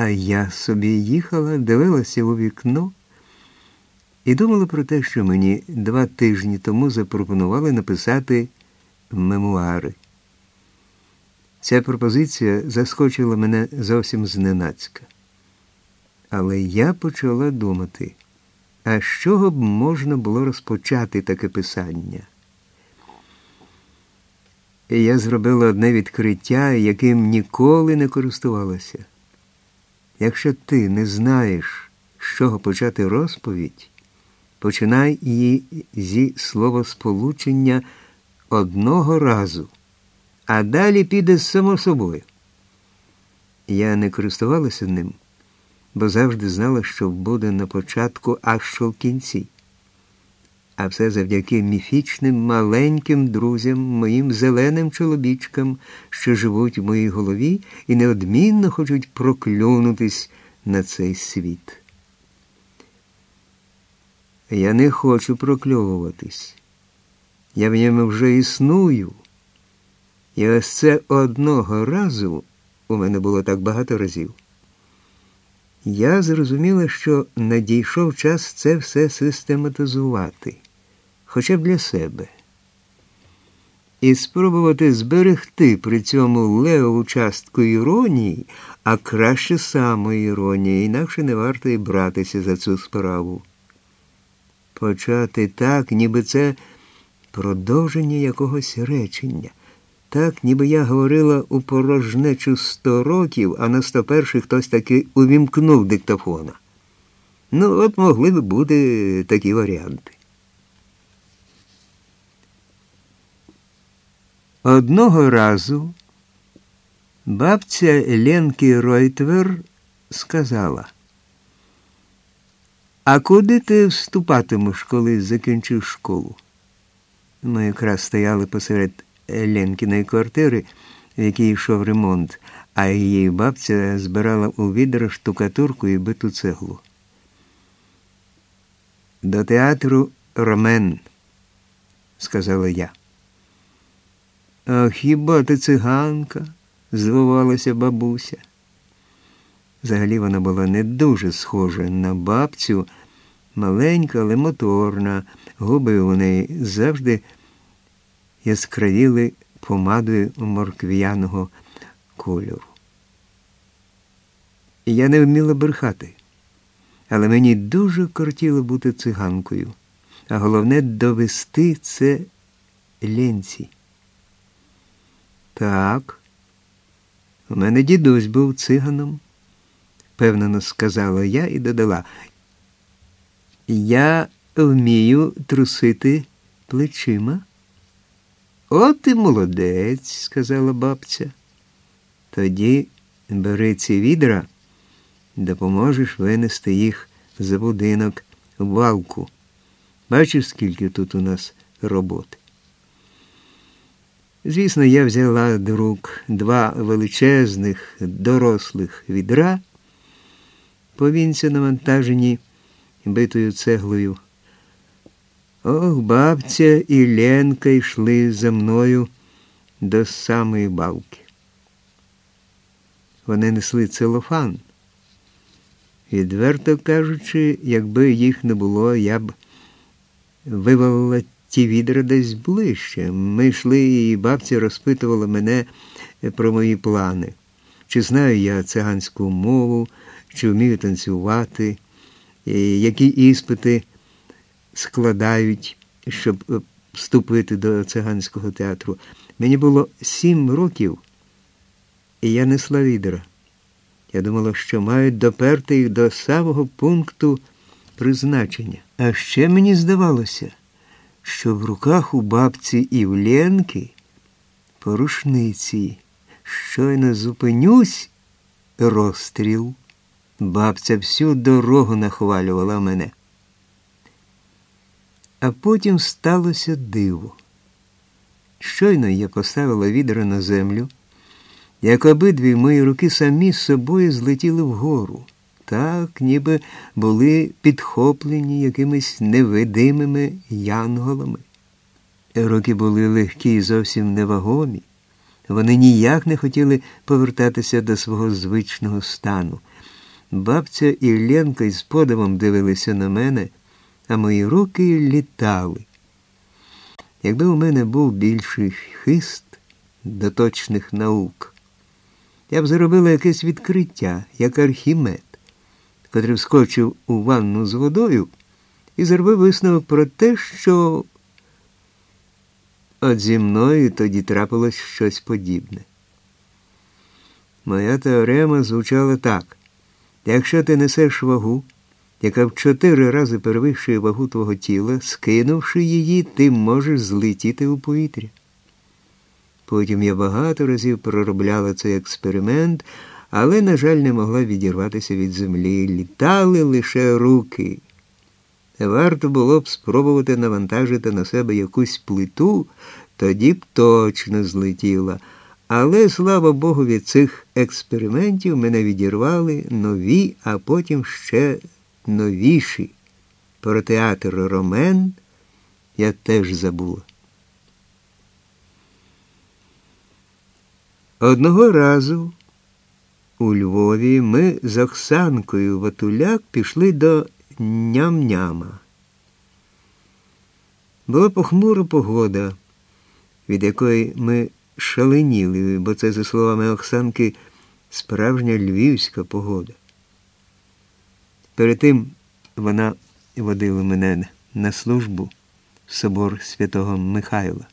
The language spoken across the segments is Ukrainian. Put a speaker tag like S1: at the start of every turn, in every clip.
S1: А я собі їхала, дивилася у вікно і думала про те, що мені два тижні тому запропонували написати мемуари. Ця пропозиція заскочила мене зовсім зненацька. Але я почала думати, а з чого б можна було розпочати таке писання? І я зробила одне відкриття, яким ніколи не користувалася. Якщо ти не знаєш, з чого почати розповідь, починай її зі словосполучення одного разу, а далі піде само собою. Я не користувалася ним, бо завжди знала, що буде на початку, а що в кінці. А все завдяки міфічним маленьким друзям, моїм зеленим чоловічкам, що живуть в моїй голові і неодмінно хочуть проклюнутись на цей світ. Я не хочу прокльовуватись. Я в ньому вже існую. І ось це одного разу у мене було так багато разів. Я зрозуміла, що надійшов час це все систематизувати, хоча б для себе, і спробувати зберегти при цьому левову частку іронії, а краще самоіронії, інакше не варто і братися за цю справу. Почати так, ніби це продовження якогось речення. Так, ніби я говорила у порожнечу сто років, а на сто перший хтось таки увімкнув диктофона. Ну, от могли б бути такі варіанти. Одного разу бабця Ленки Ройтвер сказала, а куди ти вступатимеш, коли закінчиш школу? Ми якраз стояли посеред Ленкіної квартири, в якій йшов ремонт, а її бабця збирала у відра штукатурку і биту цеглу. До театру Ромен, сказала я. А хіба ти циганка? звувалася бабуся. Взагалі вона була не дуже схожа на бабцю, маленька, але моторна, губи у неї завжди яскравіли помадою моркв'яного кольору. Я не вміла брехати, але мені дуже кортіло бути циганкою, а головне довести це ленці. Так, у мене дідусь був циганом, певнено сказала я і додала. Я вмію трусити плечима. От і молодець, сказала бабця. Тоді бери ці відра, допоможеш винести їх за будинок в валку. Бачиш, скільки тут у нас роботи. Звісно, я взяла до два величезних дорослих відра, повінця навантажені битою цеглою. Ох, бабця і Ленка йшли за мною до самої балки. Вони несли целофан. Відверто кажучи, якби їх не було, я б вивалила ті відра десь ближче. Ми йшли, і бабця розпитувала мене про мої плани. Чи знаю я циганську мову, чи вмію танцювати, які іспити складають, щоб е, вступити до циганського театру. Мені було сім років, і я несла відра. Я думала, що мають доперти їх до самого пункту призначення. А ще мені здавалося, що в руках у бабці і в Ленки порушниці. Щойно зупинюсь, розстріл. Бабця всю дорогу нахвалювала мене. А потім сталося диво. Щойно я поставила відра на землю, як обидві мої руки самі з собою злетіли вгору, так, ніби були підхоплені якимись невидимими янголами. Руки були легкі і зовсім невагомі, Вони ніяк не хотіли повертатися до свого звичного стану. Бабця і Ленка із подивом дивилися на мене, а мої руки літали. Якби у мене був більший хист до точних наук, я б зробила якесь відкриття, як архімед, котрий вскочив у ванну з водою і зробив висновок про те, що от зі мною тоді трапилось щось подібне. Моя теорема звучала так: якщо ти несеш вагу, яка в чотири рази перевищує вагу твого тіла, скинувши її, ти можеш злетіти у повітря. Потім я багато разів проробляла цей експеримент, але, на жаль, не могла відірватися від землі. Літали лише руки. Варто було б спробувати навантажити на себе якусь плиту, тоді б точно злетіла. Але, слава Богу, від цих експериментів мене відірвали нові, а потім ще новіші. Про театр Ромен я теж забула. Одного разу у Львові ми з Оксанкою Ватуляк пішли до ням-няма. Була похмура погода, від якої ми шаленіли, бо це, за словами Оксанки, справжня львівська погода. Перед тим вона водила мене на службу в собор святого Михайла.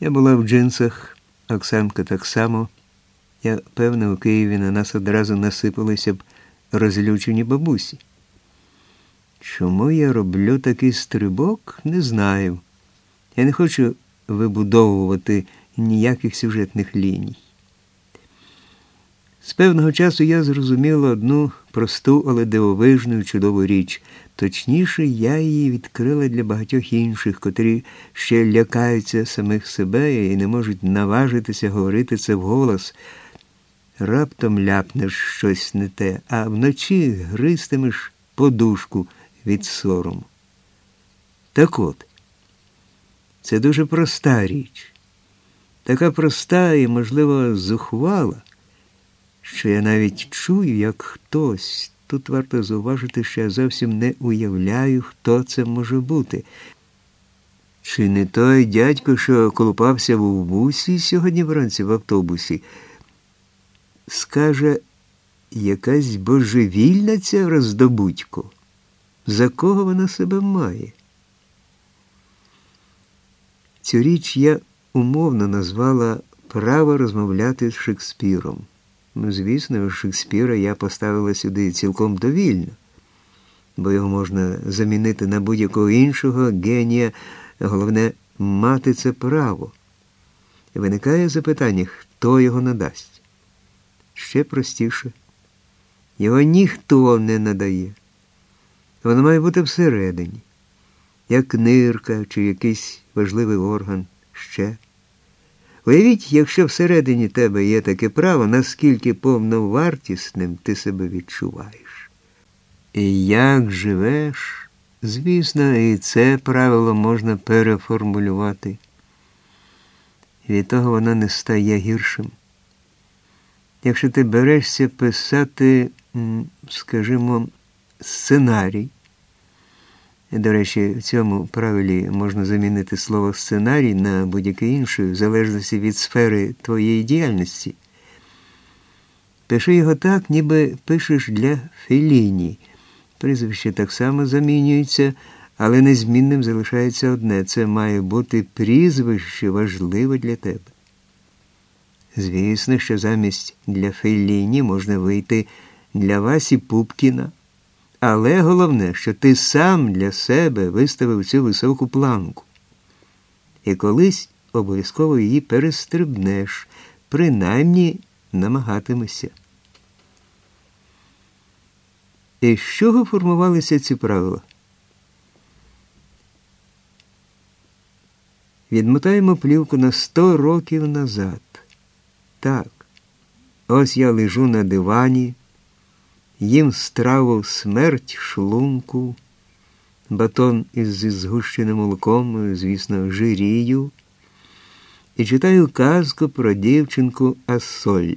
S1: Я була в джинсах, Оксанка так само. Я певна, у Києві на нас одразу насипалися б розлючені бабусі. Чому я роблю такий стрибок, не знаю. Я не хочу вибудовувати ніяких сюжетних ліній. З певного часу я зрозуміла одну просту, але дивовижну чудову річ. Точніше, я її відкрила для багатьох інших, котрі ще лякаються самих себе і не можуть наважитися говорити це вголос. Раптом ляпнеш щось не те, а вночі гристимеш подушку від сорому. Так от, це дуже проста річ, така проста і, можливо, зухвала що я навіть чую, як хтось. Тут варто зауважити, що я зовсім не уявляю, хто це може бути. Чи не той дядько, що колупався в бусі сьогодні вранці в автобусі, скаже, якась божевільна ця роздобудько, за кого вона себе має? Цю річ я умовно назвала право розмовляти з Шекспіром. Ну, звісно, Шекспіра я поставила сюди цілком довільно, бо його можна замінити на будь-якого іншого генія, головне мати це право. Виникає запитання, хто його надасть? Ще простіше. Його ніхто не надає. Воно має бути всередині, як нирка чи якийсь важливий орган ще. Уявіть, якщо всередині тебе є таке право, наскільки повновартісним ти себе відчуваєш. І як живеш, звісно, і це правило можна переформулювати. Від того воно не стає гіршим. Якщо ти берешся писати, скажімо, сценарій, до речі, в цьому правилі можна замінити слово сценарій на будь-яке інше, в залежності від сфери твоєї діяльності. Пиши його так, ніби пишеш для Феліні. Прізвище так само замінюється, але незмінним залишається одне це має бути прізвище важливе для тебе. Звісно, що замість для Феліні можна вийти для Васі Пупкіна. Але головне, що ти сам для себе виставив цю високу планку. І колись обов'язково її перестрибнеш, принаймні намагатимешся. І з чого формувалися ці правила? Відмотаємо плівку на сто років назад. Так, ось я лежу на дивані їм страву смерть шлунку, батон із згущеним молоком, звісно, жирію. і читаю казку про дівчинку Асоль.